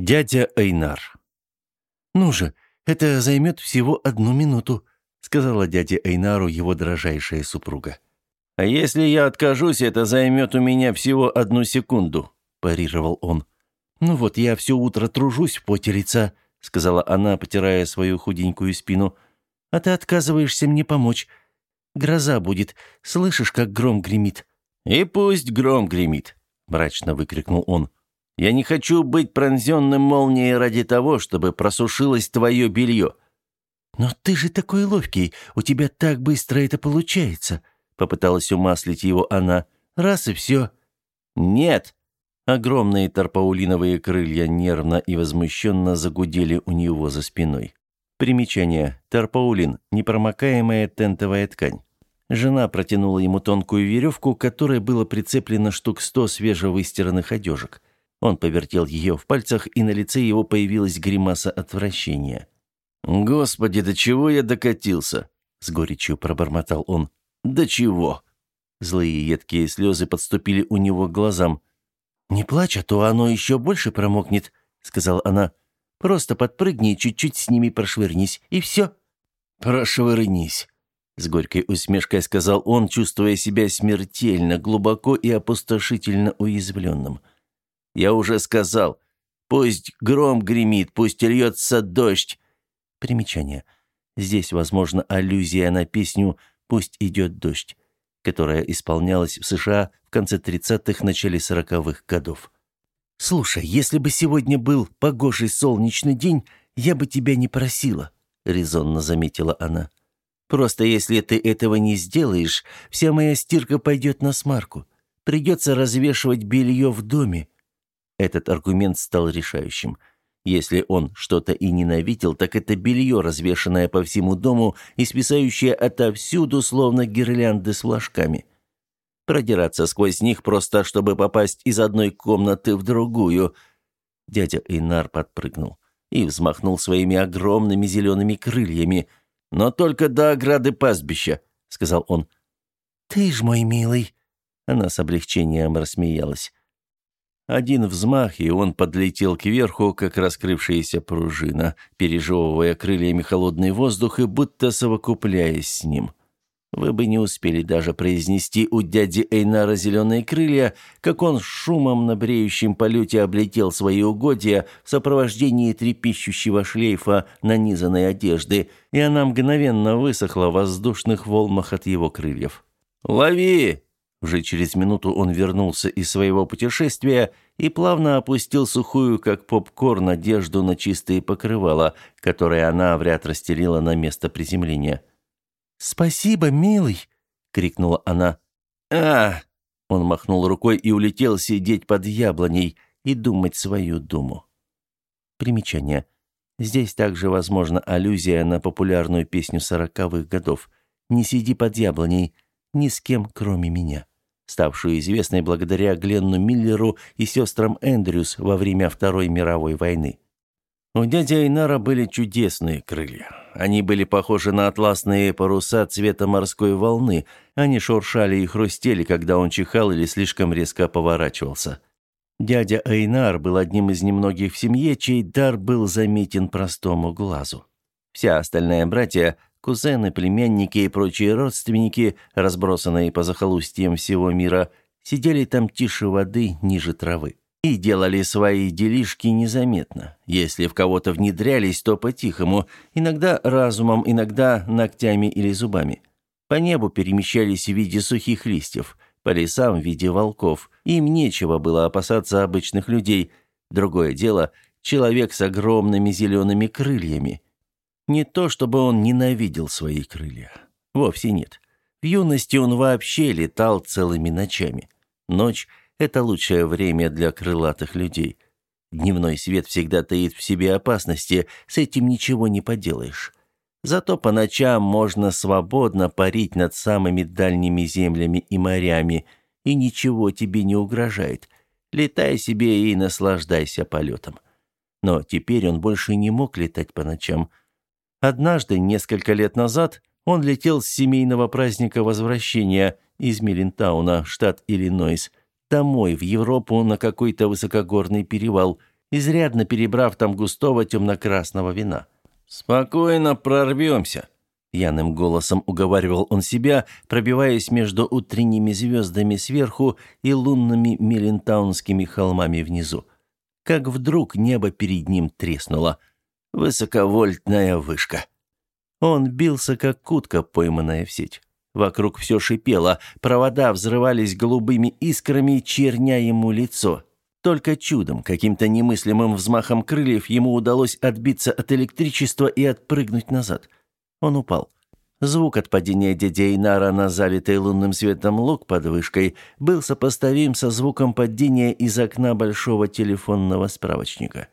Дядя Эйнар. «Ну же, это займет всего одну минуту», — сказала дяде Эйнару его дорожайшая супруга. «А если я откажусь, это займет у меня всего одну секунду», — парировал он. «Ну вот, я все утро тружусь в поте лица», — сказала она, потирая свою худенькую спину. «А ты отказываешься мне помочь. Гроза будет. Слышишь, как гром гремит?» «И пусть гром гремит», — мрачно выкрикнул он. Я не хочу быть пронзенным молнией ради того, чтобы просушилось твое белье». «Но ты же такой ловкий, у тебя так быстро это получается», — попыталась умаслить его она. «Раз и все». «Нет». Огромные тарпаулиновые крылья нервно и возмущенно загудели у него за спиной. Примечание. Тарпаулин – непромокаемая тентовая ткань. Жена протянула ему тонкую веревку, которой было прицеплено штук сто свежевыстиранных одежек. Он повертел ее в пальцах, и на лице его появилась гримаса отвращения. «Господи, до чего я докатился?» — с горечью пробормотал он. «До чего?» Злые едкие слезы подступили у него к глазам. «Не плачь, а то оно еще больше промокнет», — сказала она. «Просто подпрыгни и чуть-чуть с ними прошвырнись, и все». «Прошвырнись», — с горькой усмешкой сказал он, чувствуя себя смертельно, глубоко и опустошительно уязвленным. Я уже сказал. Пусть гром гремит, пусть льется дождь. Примечание. Здесь, возможно, аллюзия на песню «Пусть идет дождь», которая исполнялась в США в конце 30-х, начале 40-х годов. «Слушай, если бы сегодня был погожий солнечный день, я бы тебя не просила», — резонно заметила она. «Просто если ты этого не сделаешь, вся моя стирка пойдет на смарку. Придется развешивать белье в доме. Этот аргумент стал решающим. Если он что-то и ненавидел, так это белье, развешанное по всему дому и списающее отовсюду, словно гирлянды с флажками. Продираться сквозь них просто, чтобы попасть из одной комнаты в другую. Дядя Эйнар подпрыгнул и взмахнул своими огромными зелеными крыльями. «Но только до ограды пастбища», — сказал он. «Ты ж мой милый!» Она с облегчением рассмеялась. Один взмах, и он подлетел кверху, как раскрывшаяся пружина, пережевывая крыльями холодный воздух и будто совокупляясь с ним. Вы бы не успели даже произнести у дяди Эйнара зеленые крылья, как он шумом на бреющем полете облетел свои угодья в сопровождении трепещущего шлейфа нанизанной одежды, и она мгновенно высохла в воздушных волнах от его крыльев. «Лови!» Уже через минуту он вернулся из своего путешествия и плавно опустил сухую, как попкорн, одежду на чистые покрывала, которые она вряд расстелила на место приземления. «Спасибо, милый!» — крикнула она. «А!» — он махнул рукой и улетел сидеть под яблоней и думать свою думу. Примечание. Здесь также возможна аллюзия на популярную песню сороковых годов «Не сиди под яблоней», ни с кем, кроме меня, ставшую известной благодаря Гленну Миллеру и сестрам Эндрюс во время Второй мировой войны. У дяди Айнара были чудесные крылья. Они были похожи на атласные паруса цвета морской волны. Они шуршали и хрустели, когда он чихал или слишком резко поворачивался. Дядя Айнар был одним из немногих в семье, чей дар был заметен простому глазу. Вся остальная братья Кузены, племянники и прочие родственники, разбросанные по захолустьям всего мира, сидели там тише воды, ниже травы. И делали свои делишки незаметно. Если в кого-то внедрялись, то по-тихому, иногда разумом, иногда ногтями или зубами. По небу перемещались в виде сухих листьев, по лесам в виде волков. Им нечего было опасаться обычных людей. Другое дело — человек с огромными зелеными крыльями — не то, чтобы он ненавидел свои крылья. Вовсе нет. В юности он вообще летал целыми ночами. Ночь — это лучшее время для крылатых людей. Дневной свет всегда таит в себе опасности, с этим ничего не поделаешь. Зато по ночам можно свободно парить над самыми дальними землями и морями, и ничего тебе не угрожает. Летай себе и наслаждайся полетом. Но теперь он больше не мог летать по ночам — Однажды, несколько лет назад, он летел с семейного праздника возвращения из Миллинтауна, штат Иллинойс, домой в Европу на какой-то высокогорный перевал изрядно перебрав там густого темно-красного вина. «Спокойно прорвемся», — пьяным голосом уговаривал он себя, пробиваясь между утренними звездами сверху и лунными мелентаунскими холмами внизу. Как вдруг небо перед ним треснуло. Высоковольтная вышка. Он бился, как утка, пойманная в сеть. Вокруг все шипело, провода взрывались голубыми искрами, черня ему лицо. Только чудом, каким-то немыслимым взмахом крыльев ему удалось отбиться от электричества и отпрыгнуть назад. Он упал. Звук от падения дяди Инара на залитый лунным светом луг под вышкой был сопоставим со звуком падения из окна большого телефонного справочника.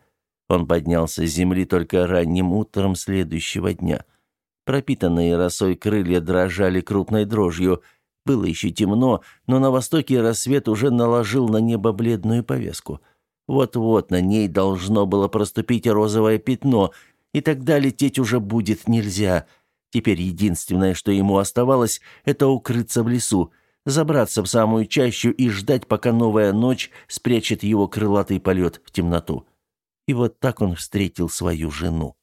Он поднялся с земли только ранним утром следующего дня. Пропитанные росой крылья дрожали крупной дрожью – было еще темно, но на востоке рассвет уже наложил на небо бледную повеску. Вот-вот на ней должно было проступить розовое пятно, и тогда лететь уже будет нельзя. Теперь единственное, что ему оставалось, это укрыться в лесу, забраться в самую чащу и ждать, пока новая ночь спрячет его крылатый полет в темноту. И вот так он встретил свою жену.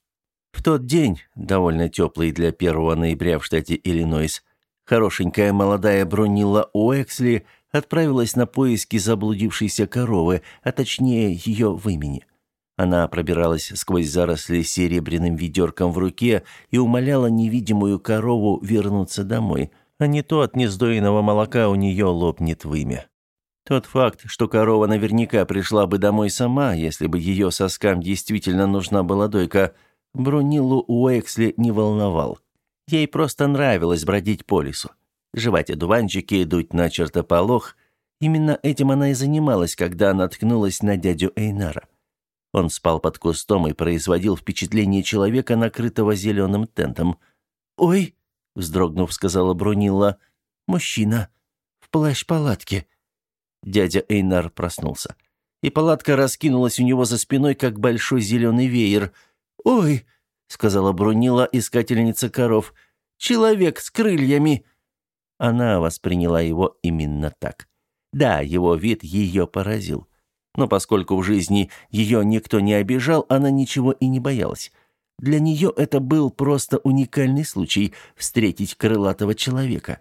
В тот день, довольно теплый для 1 ноября в штате Иллинойс, Хорошенькая молодая Бронила Уэксли отправилась на поиски заблудившейся коровы, а точнее ее вымени. Она пробиралась сквозь заросли серебряным ведерком в руке и умоляла невидимую корову вернуться домой, а не то от нездоенного молока у нее лопнет вымя. Тот факт, что корова наверняка пришла бы домой сама, если бы ее соскам действительно нужна была дойка, Брунилу Уэксли не волновал. Ей просто нравилось бродить по лесу, жевать одуванчики, дуть на чертополох. Именно этим она и занималась, когда наткнулась на дядю Эйнара. Он спал под кустом и производил впечатление человека, накрытого зеленым тентом. «Ой!» — вздрогнув, сказала Брунилла. «Мужчина. В плащ-палатке». Дядя Эйнар проснулся. И палатка раскинулась у него за спиной, как большой зеленый веер. «Ой!» сказала Брунила, искательница коров. «Человек с крыльями!» Она восприняла его именно так. Да, его вид ее поразил. Но поскольку в жизни ее никто не обижал, она ничего и не боялась. Для нее это был просто уникальный случай встретить крылатого человека.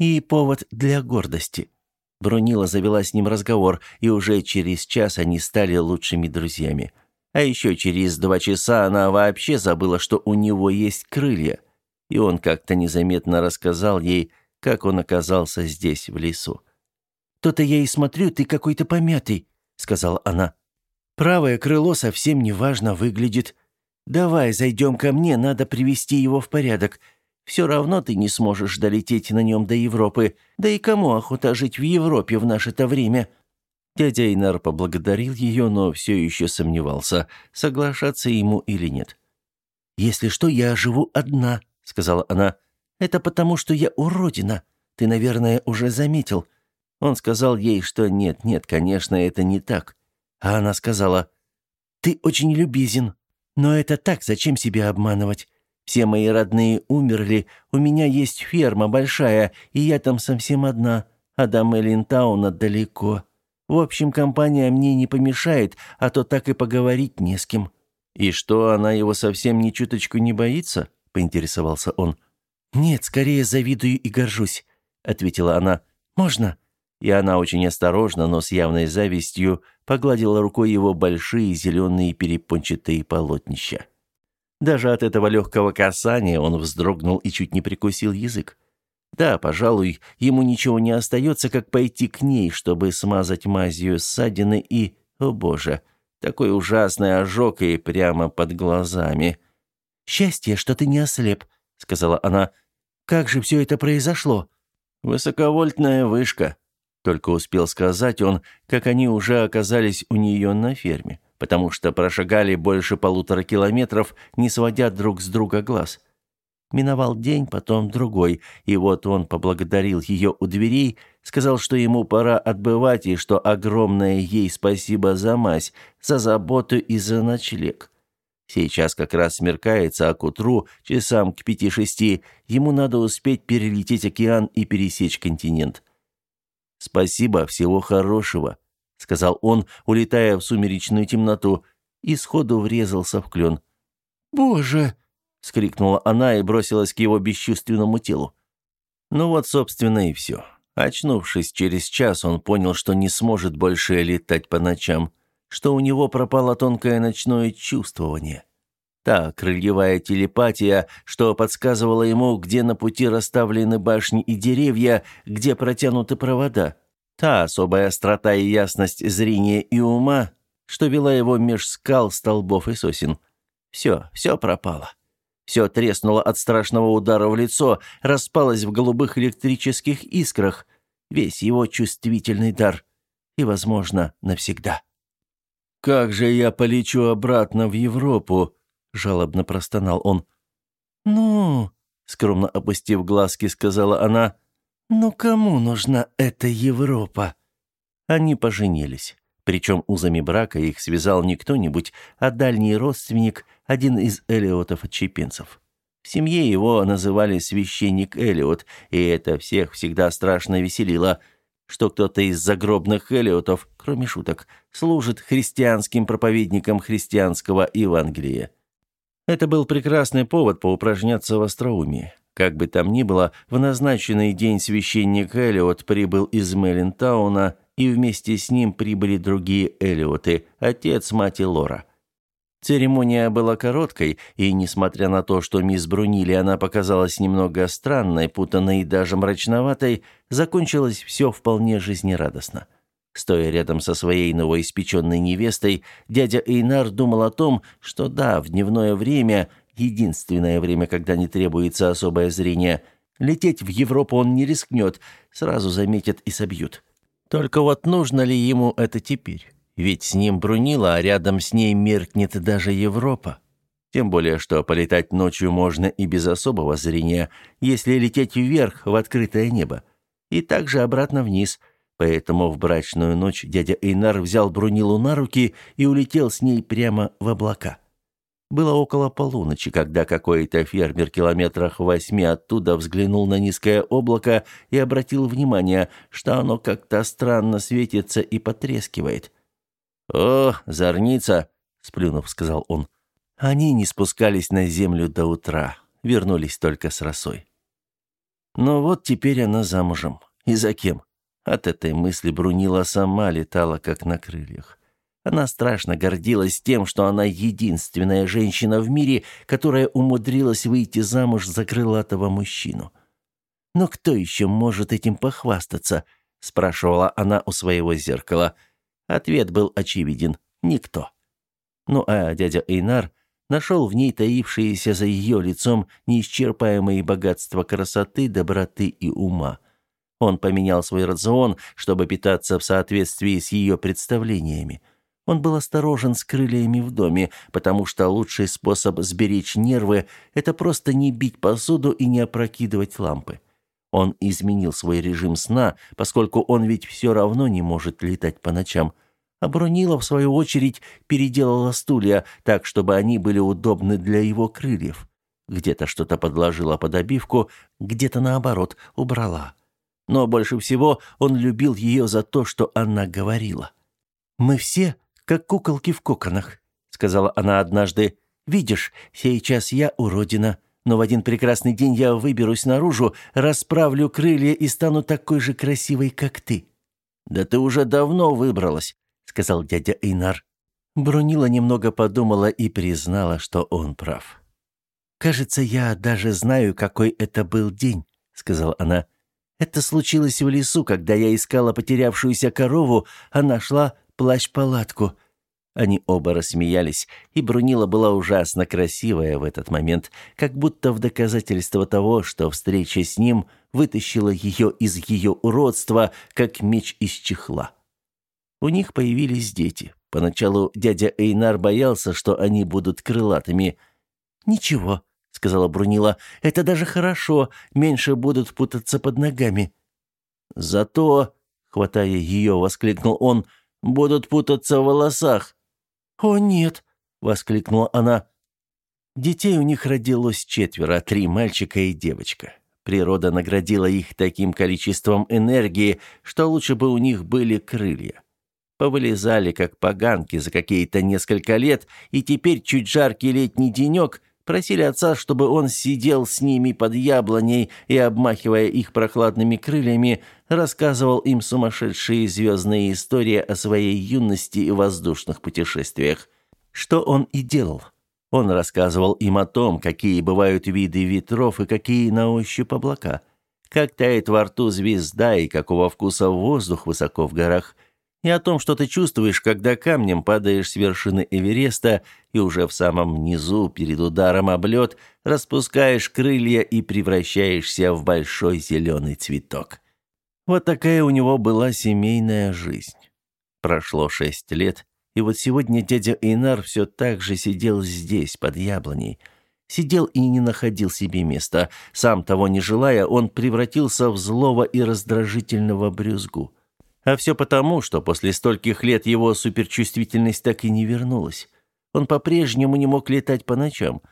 И повод для гордости. Брунила завела с ним разговор, и уже через час они стали лучшими друзьями. А еще через два часа она вообще забыла, что у него есть крылья. И он как-то незаметно рассказал ей, как он оказался здесь, в лесу. «То-то я и смотрю, ты какой-то помятый», — сказала она. «Правое крыло совсем неважно выглядит. Давай зайдем ко мне, надо привести его в порядок. Все равно ты не сможешь долететь на нем до Европы. Да и кому охота жить в Европе в наше-то время?» Дядя Инар поблагодарил ее, но все еще сомневался, соглашаться ему или нет. «Если что, я живу одна», — сказала она. «Это потому, что я уродина. Ты, наверное, уже заметил». Он сказал ей, что нет, нет, конечно, это не так. А она сказала, «Ты очень любезен. Но это так, зачем себя обманывать? Все мои родные умерли, у меня есть ферма большая, и я там совсем одна, а до Меллинтауна далеко». В общем, компания мне не помешает, а то так и поговорить не с кем». «И что, она его совсем ни чуточку не боится?» — поинтересовался он. «Нет, скорее завидую и горжусь», — ответила она. «Можно?» И она очень осторожно, но с явной завистью погладила рукой его большие зеленые перепончатые полотнища. Даже от этого легкого касания он вздрогнул и чуть не прикусил язык. Да, пожалуй, ему ничего не остается, как пойти к ней, чтобы смазать мазью ссадины и... О боже, такой ужасный ожог и прямо под глазами. «Счастье, что ты не ослеп», — сказала она. «Как же все это произошло?» «Высоковольтная вышка», — только успел сказать он, как они уже оказались у нее на ферме, потому что прошагали больше полутора километров, не сводя друг с друга глаз. Миновал день, потом другой, и вот он поблагодарил ее у дверей, сказал, что ему пора отбывать и что огромное ей спасибо за мазь, за заботу и за ночлег. Сейчас как раз смеркается, а к утру, часам к пяти-шести, ему надо успеть перелететь океан и пересечь континент. «Спасибо, всего хорошего», — сказал он, улетая в сумеречную темноту, и сходу врезался в клен. «Боже!» — скрикнула она и бросилась к его бесчувственному телу. Ну вот, собственно, и все. Очнувшись через час, он понял, что не сможет больше летать по ночам, что у него пропало тонкое ночное чувствование. Та крыльевая телепатия, что подсказывала ему, где на пути расставлены башни и деревья, где протянуты провода. Та особая острота и ясность зрения и ума, что вела его меж скал, столбов и сосен. Все, все пропало. Все треснуло от страшного удара в лицо, распалось в голубых электрических искрах. Весь его чувствительный дар. И, возможно, навсегда. «Как же я полечу обратно в Европу?» — жалобно простонал он. «Ну...» — скромно опустив глазки, сказала она. «Ну кому нужна эта Европа?» Они поженились. Причем узами брака их связал не кто-нибудь, а дальний родственник, один из Элиотов-отчепенцев. В семье его называли священник Элиот, и это всех всегда страшно веселило, что кто-то из загробных Элиотов, кроме шуток, служит христианским проповедником христианского Евангелия. Это был прекрасный повод поупражняться в остроумии. Как бы там ни было, в назначенный день священник Элиот прибыл из Меллентауна, и вместе с ним прибыли другие Элиоты, отец, мать и Лора – Церемония была короткой, и, несмотря на то, что мисс Брунили она показалась немного странной, путанной и даже мрачноватой, закончилось все вполне жизнерадостно. Стоя рядом со своей новоиспеченной невестой, дядя Эйнар думал о том, что да, в дневное время, единственное время, когда не требуется особое зрение, лететь в Европу он не рискнет, сразу заметят и собьют. Только вот нужно ли ему это теперь? Ведь с ним Брунила, а рядом с ней меркнет даже Европа. Тем более, что полетать ночью можно и без особого зрения, если лететь вверх в открытое небо. И также обратно вниз. Поэтому в брачную ночь дядя Эйнар взял Брунилу на руки и улетел с ней прямо в облака. Было около полуночи, когда какой-то фермер километрах восьми оттуда взглянул на низкое облако и обратил внимание, что оно как-то странно светится и потрескивает. «О, зорница!» — сплюнув, сказал он. Они не спускались на землю до утра, вернулись только с росой. Но вот теперь она замужем. И за кем? От этой мысли Брунила сама летала, как на крыльях. Она страшно гордилась тем, что она единственная женщина в мире, которая умудрилась выйти замуж за крылатого мужчину. «Но кто еще может этим похвастаться?» — спрашивала она у своего зеркала — Ответ был очевиден – никто. Ну а дядя Эйнар нашел в ней таившиеся за ее лицом неисчерпаемые богатства красоты, доброты и ума. Он поменял свой рацион, чтобы питаться в соответствии с ее представлениями. Он был осторожен с крыльями в доме, потому что лучший способ сберечь нервы – это просто не бить посуду и не опрокидывать лампы. Он изменил свой режим сна, поскольку он ведь все равно не может летать по ночам. А Брунила, в свою очередь, переделала стулья так, чтобы они были удобны для его крыльев. Где-то что-то подложила под обивку, где-то, наоборот, убрала. Но больше всего он любил ее за то, что она говорила. «Мы все как куколки в коконах», — сказала она однажды. «Видишь, сейчас я уродина, но в один прекрасный день я выберусь наружу, расправлю крылья и стану такой же красивой, как ты». «Да ты уже давно выбралась», — сказал дядя Эйнар. Брунила немного подумала и признала, что он прав. «Кажется, я даже знаю, какой это был день», — сказала она. «Это случилось в лесу, когда я искала потерявшуюся корову, а нашла плащ-палатку. Они оба рассмеялись, и Брунила была ужасно красивая в этот момент, как будто в доказательство того, что встреча с ним вытащила ее из ее уродства, как меч из чехла. У них появились дети. Поначалу дядя Эйнар боялся, что они будут крылатыми. «Ничего», — сказала Брунила, — «это даже хорошо, меньше будут путаться под ногами». «Зато», — хватая ее, воскликнул он, — «будут путаться в волосах». «О, нет!» — воскликнула она. Детей у них родилось четверо, три мальчика и девочка. Природа наградила их таким количеством энергии, что лучше бы у них были крылья. Повылезали, как поганки, за какие-то несколько лет, и теперь чуть жаркий летний денек просили отца, чтобы он сидел с ними под яблоней и, обмахивая их прохладными крыльями, рассказывал им сумасшедшие звездные истории о своей юности и воздушных путешествиях. Что он и делал. Он рассказывал им о том, какие бывают виды ветров и какие на ощупь облака, как тает во рту звезда и какого вкуса воздух высоко в горах, и о том, что ты чувствуешь, когда камнем падаешь с вершины Эвереста и уже в самом низу, перед ударом об лед, распускаешь крылья и превращаешься в большой зеленый цветок. Вот такая у него была семейная жизнь. Прошло шесть лет, и вот сегодня дядя Эйнар все так же сидел здесь, под яблоней. Сидел и не находил себе места. Сам того не желая, он превратился в злого и раздражительного брюзгу. А все потому, что после стольких лет его суперчувствительность так и не вернулась. Он по-прежнему не мог летать по ночам,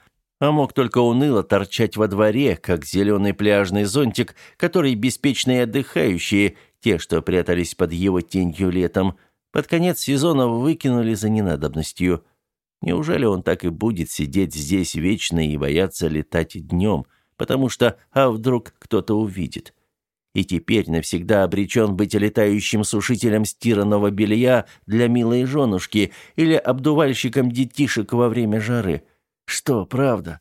а мог только уныло торчать во дворе, как зеленый пляжный зонтик, который беспечные отдыхающие, те, что прятались под его тенью летом, — под конец сезона выкинули за ненадобностью. Неужели он так и будет сидеть здесь вечно и бояться летать днем, потому что, а вдруг кто-то увидит? И теперь навсегда обречен быть летающим сушителем стиранного белья для милой женушки или обдувальщиком детишек во время жары. Что, правда?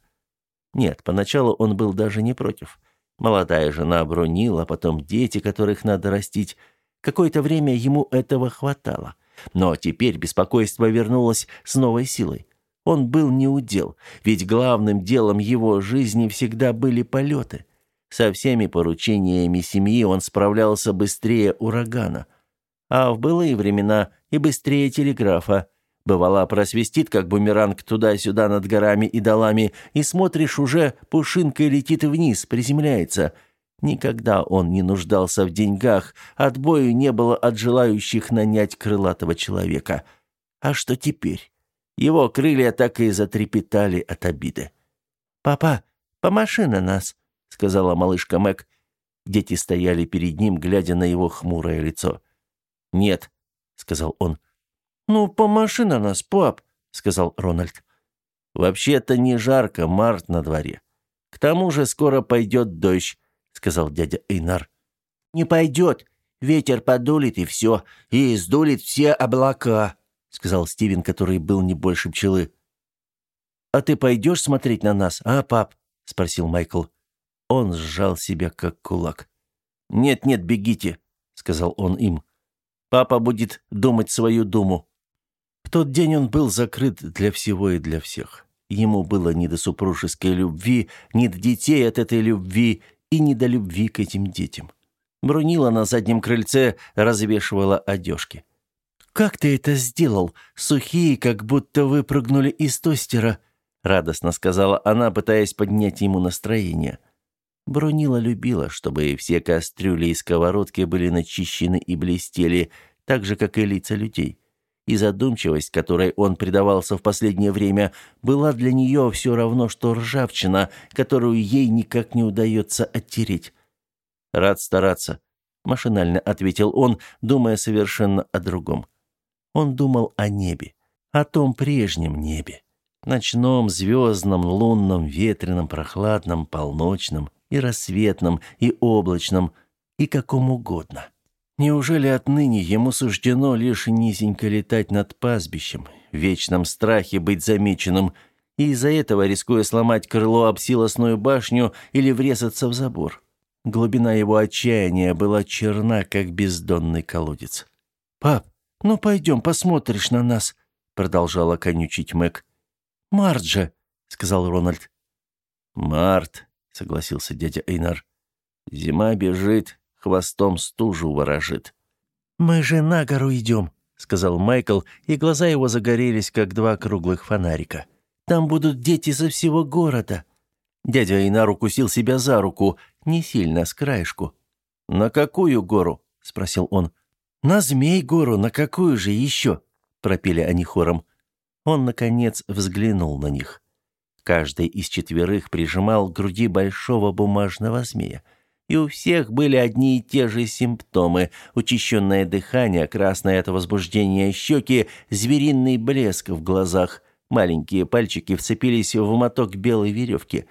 Нет, поначалу он был даже не против. Молодая жена бронила, потом дети, которых надо растить – Какое-то время ему этого хватало. Но теперь беспокойство вернулось с новой силой. Он был неудел, ведь главным делом его жизни всегда были полеты. Со всеми поручениями семьи он справлялся быстрее урагана. А в былые времена и быстрее телеграфа. Бывало, просвистит, как бумеранг туда-сюда над горами и долами, и смотришь, уже пушинкой летит вниз, приземляется — Никогда он не нуждался в деньгах, отбою не было от желающих нанять крылатого человека. А что теперь? Его крылья так и затрепетали от обиды. «Папа, помаши на нас», — сказала малышка Мэг. Дети стояли перед ним, глядя на его хмурое лицо. «Нет», — сказал он. «Ну, помаши на нас, пап», — сказал Рональд. «Вообще-то не жарко, март на дворе. К тому же скоро пойдет дождь, — сказал дядя Эйнар. «Не пойдет. Ветер подулит, и все. И сдулит все облака», — сказал Стивен, который был не больше пчелы. «А ты пойдешь смотреть на нас, а, пап?» — спросил Майкл. Он сжал себя, как кулак. «Нет-нет, бегите», — сказал он им. «Папа будет думать свою думу». Тот день он был закрыт для всего и для всех. Ему было ни до супружеской любви, ни до детей от этой любви, и не до любви к этим детям. Брунила на заднем крыльце развешивала одежки. «Как ты это сделал? Сухие, как будто выпрыгнули из тостера», — радостно сказала она, пытаясь поднять ему настроение. Брунила любила, чтобы все кастрюли и сковородки были начищены и блестели, так же, как и лица людей. И задумчивость, которой он предавался в последнее время, была для нее все равно, что ржавчина, которую ей никак не удается оттереть. «Рад стараться», — машинально ответил он, думая совершенно о другом. Он думал о небе, о том прежнем небе. Ночном, звездном, лунном, ветреном, прохладном, полночном и рассветном, и облачном, и каком угодно. Неужели отныне ему суждено лишь низенько летать над пастбищем, в вечном страхе быть замеченным, и из-за этого рискуя сломать крыло об силосную башню или врезаться в забор? Глубина его отчаяния была черна, как бездонный колодец. «Пап, ну пойдем, посмотришь на нас», — продолжала конючить Мэг. «Март сказал Рональд. «Март», — согласился дядя Эйнар. «Зима бежит, хвостом стужу ворожит. «Мы же на гору идем», — сказал Майкл, и глаза его загорелись, как два круглых фонарика. «Там будут дети со всего города». Дядя Инар укусил себя за руку, не сильно, с краешку. «На какую гору?» — спросил он. «На Змей-гору, на какую же еще?» — пропели они хором. Он, наконец, взглянул на них. Каждый из четверых прижимал к груди большого бумажного змея и у всех были одни и те же симптомы – учащенное дыхание, красное от возбуждения щеки, звериный блеск в глазах. Маленькие пальчики вцепились в моток белой веревки.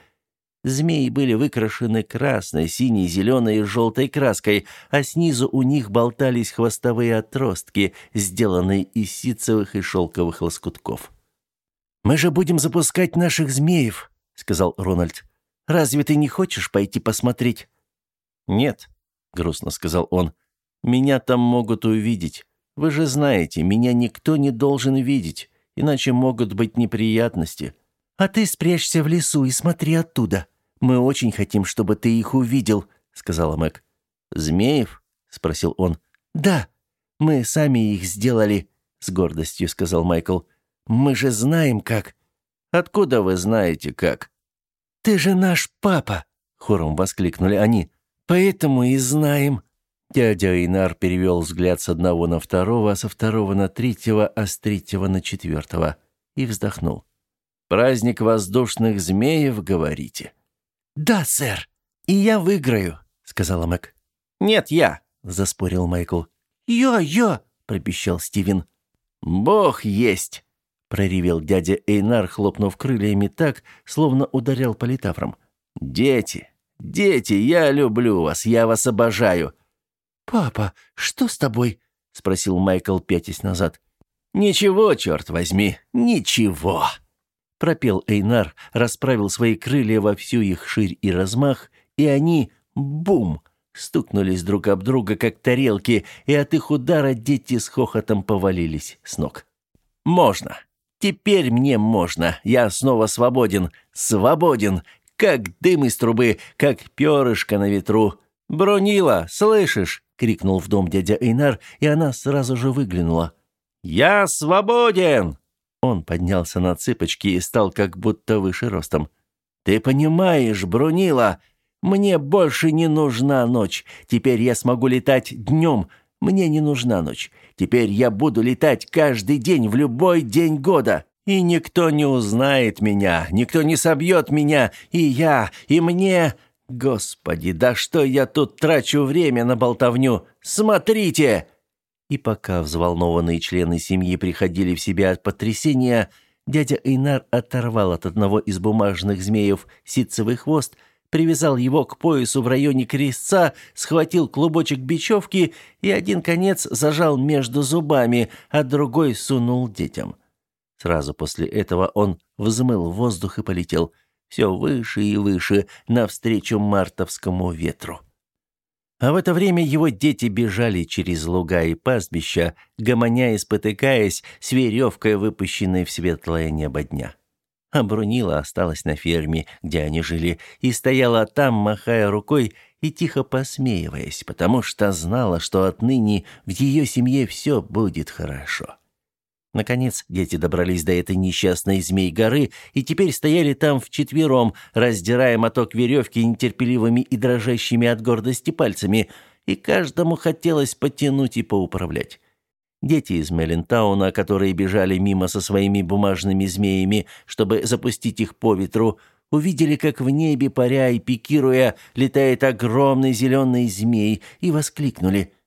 Змеи были выкрашены красной, синей, зеленой и желтой краской, а снизу у них болтались хвостовые отростки, сделанные из ситцевых и шелковых лоскутков. «Мы же будем запускать наших змеев», — сказал Рональд. «Разве ты не хочешь пойти посмотреть?» «Нет», — грустно сказал он, — «меня там могут увидеть. Вы же знаете, меня никто не должен видеть, иначе могут быть неприятности». «А ты спрячься в лесу и смотри оттуда. Мы очень хотим, чтобы ты их увидел», — сказала Мэг. «Змеев?» — спросил он. «Да, мы сами их сделали», — с гордостью сказал Майкл. «Мы же знаем, как». «Откуда вы знаете, как?» «Ты же наш папа!» — хором воскликнули они. Поэтому и знаем». Дядя Инар перевел взгляд с одного на второго, со второго на третьего, а с третьего на четвертого. И вздохнул. «Праздник воздушных змеев, говорите?» «Да, сэр. И я выиграю», — сказала Мэг. «Нет, я», — заспорил Майкл. «Я, я», — пропищал Стивен. «Бог есть», — проревел дядя Эйнар, хлопнув крыльями так, словно ударял по литаврам. «Дети, Дети, я люблю вас, я вас обожаю». «Папа, что с тобой?» — спросил Майкл, пятясь назад. «Ничего, черт возьми, ничего!» Пропел Эйнар, расправил свои крылья во всю их ширь и размах, и они, бум, стукнулись друг об друга, как тарелки, и от их удара дети с хохотом повалились с ног. «Можно! Теперь мне можно! Я снова свободен! Свободен! Как дым из трубы, как перышко на ветру. «Бронила, слышишь?» — крикнул в дом дядя Эйнар, и она сразу же выглянула. «Я свободен!» Он поднялся на цыпочки и стал как будто выше ростом. «Ты понимаешь, Брунила, мне больше не нужна ночь. Теперь я смогу летать днем. Мне не нужна ночь. Теперь я буду летать каждый день, в любой день года. И никто не узнает меня, никто не собьет меня, и я, и мне... Господи, да что я тут трачу время на болтовню? Смотрите!» И пока взволнованные члены семьи приходили в себя от потрясения, дядя Эйнар оторвал от одного из бумажных змеев ситцевый хвост, привязал его к поясу в районе крестца, схватил клубочек бечевки и один конец зажал между зубами, а другой сунул детям. Сразу после этого он взмыл в воздух и полетел все выше и выше навстречу мартовскому ветру. А в это время его дети бежали через луга и пастбища, гомоня и спотыкаясь с веревкой, выпущенной в светлое небо дня. А Брунила осталась на ферме, где они жили, и стояла там, махая рукой и тихо посмеиваясь, потому что знала, что отныне в ее семье все будет хорошо. Наконец дети добрались до этой несчастной змей-горы и теперь стояли там вчетвером, раздирая моток веревки нетерпеливыми и дрожащими от гордости пальцами, и каждому хотелось потянуть и поуправлять. Дети из Меллентауна, которые бежали мимо со своими бумажными змеями, чтобы запустить их по ветру, увидели, как в небе, паря и пикируя, летает огромный зеленый змей, и воскликнули –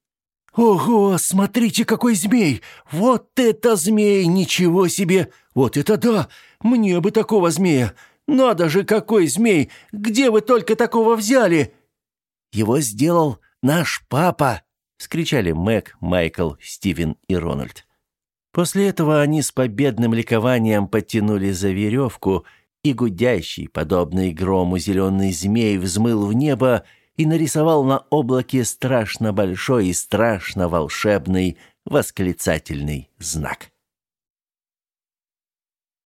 «Ого, смотрите, какой змей! Вот это змей! Ничего себе! Вот это да! Мне бы такого змея! Надо же, какой змей! Где вы только такого взяли?» «Его сделал наш папа!» — скричали Мэг, Майкл, Стивен и Рональд. После этого они с победным ликованием подтянули за веревку, и гудящий, подобный грому зеленый змей, взмыл в небо, и нарисовал на облаке страшно большой и страшно волшебный восклицательный знак.